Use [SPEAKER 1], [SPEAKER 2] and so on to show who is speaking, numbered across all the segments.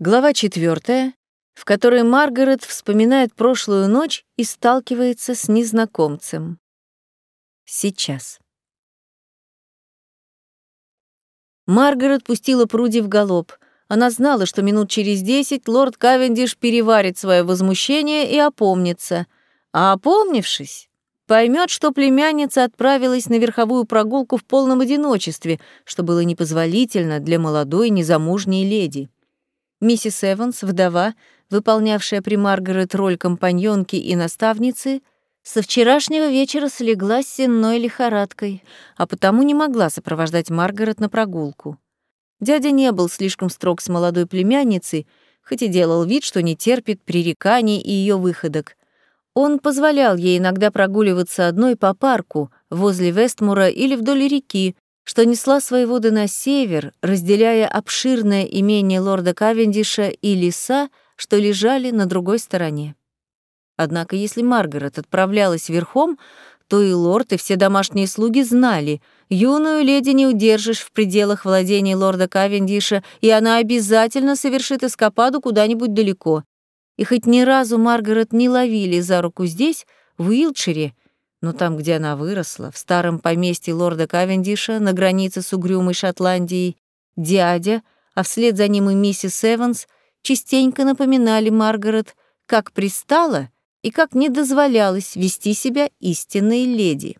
[SPEAKER 1] Глава четвертая, в которой Маргарет вспоминает прошлую ночь и сталкивается с незнакомцем. Сейчас. Маргарет пустила Пруди в галоп. Она знала, что минут через десять лорд Кавендиш переварит свое возмущение и опомнится. А опомнившись, поймет, что племянница отправилась на верховую прогулку в полном одиночестве, что было непозволительно для молодой незамужней леди. Миссис Эванс, вдова, выполнявшая при Маргарет роль компаньонки и наставницы, со вчерашнего вечера слегла с сенной лихорадкой, а потому не могла сопровождать Маргарет на прогулку. Дядя не был слишком строг с молодой племянницей, хоть и делал вид, что не терпит пререканий и ее выходок. Он позволял ей иногда прогуливаться одной по парку, возле Вестмура или вдоль реки, что несла свои воды на север, разделяя обширное имение лорда Кавендиша и леса, что лежали на другой стороне. Однако если Маргарет отправлялась верхом, то и лорд, и все домашние слуги знали, юную леди не удержишь в пределах владений лорда Кавендиша, и она обязательно совершит эскападу куда-нибудь далеко. И хоть ни разу Маргарет не ловили за руку здесь, в Уилтшире, но там, где она выросла, в старом поместье лорда Кавендиша на границе с угрюмой Шотландией, дядя, а вслед за ним и миссис Эванс, частенько напоминали Маргарет, как пристала и как не дозволялось вести себя истинной леди.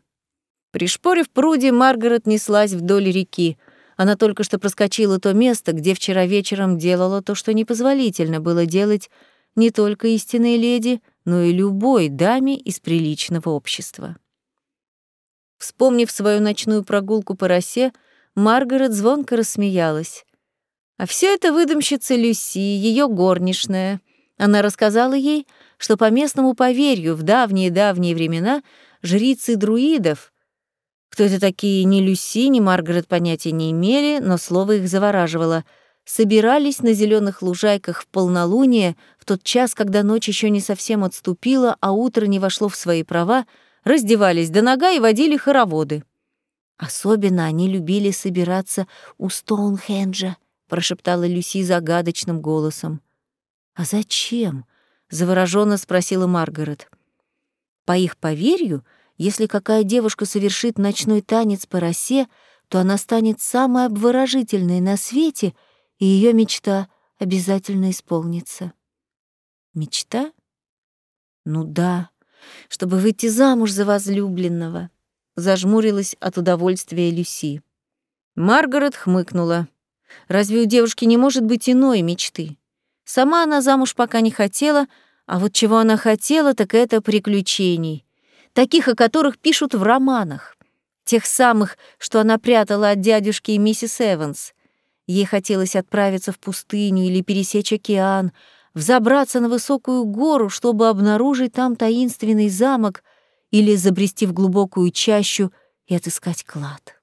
[SPEAKER 1] Пришпорив пруди, Маргарет неслась вдоль реки. Она только что проскочила то место, где вчера вечером делала то, что непозволительно было делать не только истинной леди, но и любой даме из приличного общества. Вспомнив свою ночную прогулку по росе, Маргарет звонко рассмеялась. А все это выдумщица Люси, ее горничная. Она рассказала ей, что по местному поверью в давние-давние времена жрицы друидов, кто это такие, ни Люси, ни Маргарет понятия не имели, но слово их завораживало — собирались на зеленых лужайках в полнолуние, в тот час, когда ночь еще не совсем отступила, а утро не вошло в свои права, раздевались до нога и водили хороводы. Особенно они любили собираться у Стоунхенджа, прошептала Люси загадочным голосом. А зачем? завороженно спросила Маргарет. По их поверью, если какая девушка совершит ночной танец по росе, то она станет самой обворожительной на свете — и ее мечта обязательно исполнится. Мечта? Ну да, чтобы выйти замуж за возлюбленного. Зажмурилась от удовольствия Люси. Маргарет хмыкнула. Разве у девушки не может быть иной мечты? Сама она замуж пока не хотела, а вот чего она хотела, так это приключений. Таких, о которых пишут в романах. Тех самых, что она прятала от дядюшки и миссис Эванс. Ей хотелось отправиться в пустыню или пересечь океан, взобраться на высокую гору, чтобы обнаружить там таинственный замок или забрести в глубокую чащу и отыскать клад.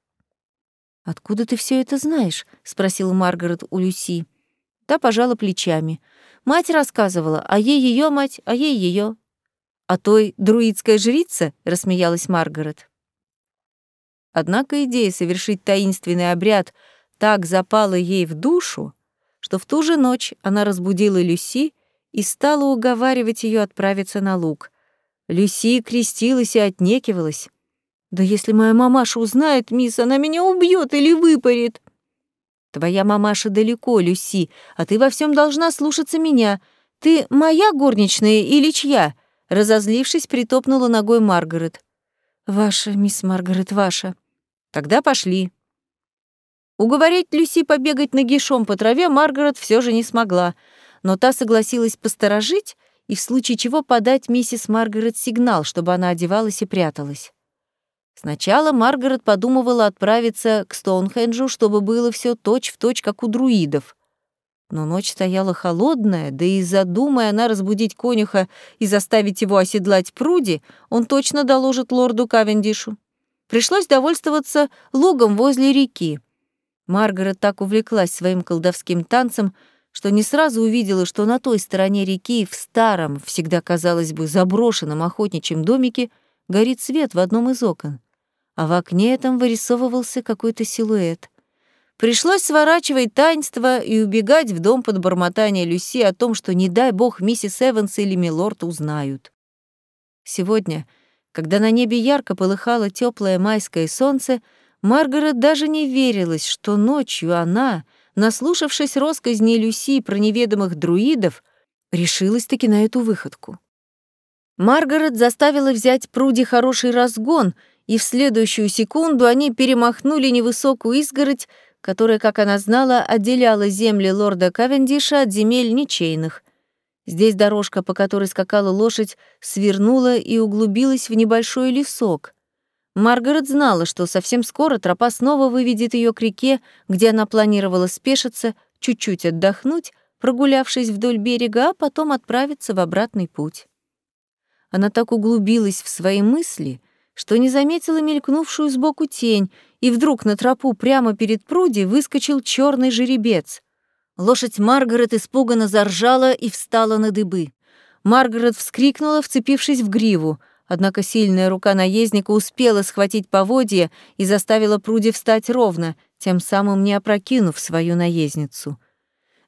[SPEAKER 1] «Откуда ты все это знаешь?» — спросила Маргарет у Люси. Та пожала плечами. Мать рассказывала, а ей ее мать, а ей ее. «А той друидская жрица?» — рассмеялась Маргарет. Однако идея совершить таинственный обряд — так запала ей в душу, что в ту же ночь она разбудила Люси и стала уговаривать ее отправиться на луг. Люси крестилась и отнекивалась. «Да если моя мамаша узнает, мисс, она меня убьет или выпарит!» «Твоя мамаша далеко, Люси, а ты во всем должна слушаться меня. Ты моя горничная или чья?» Разозлившись, притопнула ногой Маргарет. «Ваша, мисс Маргарет, ваша». «Тогда пошли». Уговорить Люси побегать нагишом по траве Маргарет все же не смогла, но та согласилась посторожить и в случае чего подать миссис Маргарет сигнал, чтобы она одевалась и пряталась. Сначала Маргарет подумывала отправиться к Стоунхенджу, чтобы было все точь-в-точь, как у друидов. Но ночь стояла холодная, да и задумая она разбудить конюха и заставить его оседлать пруди, он точно доложит лорду Кавендишу. Пришлось довольствоваться лугом возле реки. Маргарет так увлеклась своим колдовским танцем, что не сразу увидела, что на той стороне реки, в старом, всегда казалось бы, заброшенном охотничьем домике, горит свет в одном из окон, а в окне этом вырисовывался какой-то силуэт. Пришлось сворачивать таинство и убегать в дом под бормотание Люси о том, что, не дай бог, миссис Эванс или милорд узнают. Сегодня, когда на небе ярко полыхало теплое майское солнце, Маргарет даже не верилась, что ночью она, наслушавшись росказней Люси про неведомых друидов, решилась-таки на эту выходку. Маргарет заставила взять Пруди хороший разгон, и в следующую секунду они перемахнули невысокую изгородь, которая, как она знала, отделяла земли лорда Кавендиша от земель ничейных. Здесь дорожка, по которой скакала лошадь, свернула и углубилась в небольшой лесок. Маргарет знала, что совсем скоро тропа снова выведет ее к реке, где она планировала спешиться, чуть-чуть отдохнуть, прогулявшись вдоль берега, а потом отправиться в обратный путь. Она так углубилась в свои мысли, что не заметила мелькнувшую сбоку тень, и вдруг на тропу прямо перед пруди выскочил черный жеребец. Лошадь Маргарет испуганно заржала и встала на дыбы. Маргарет вскрикнула, вцепившись в гриву — Однако сильная рука наездника успела схватить поводья и заставила Пруди встать ровно, тем самым не опрокинув свою наездницу.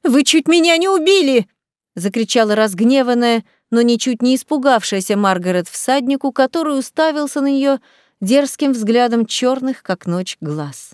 [SPEAKER 1] «Вы чуть меня не убили!» — закричала разгневанная, но ничуть не испугавшаяся Маргарет всаднику, который уставился на нее дерзким взглядом черных, как ночь, глаз.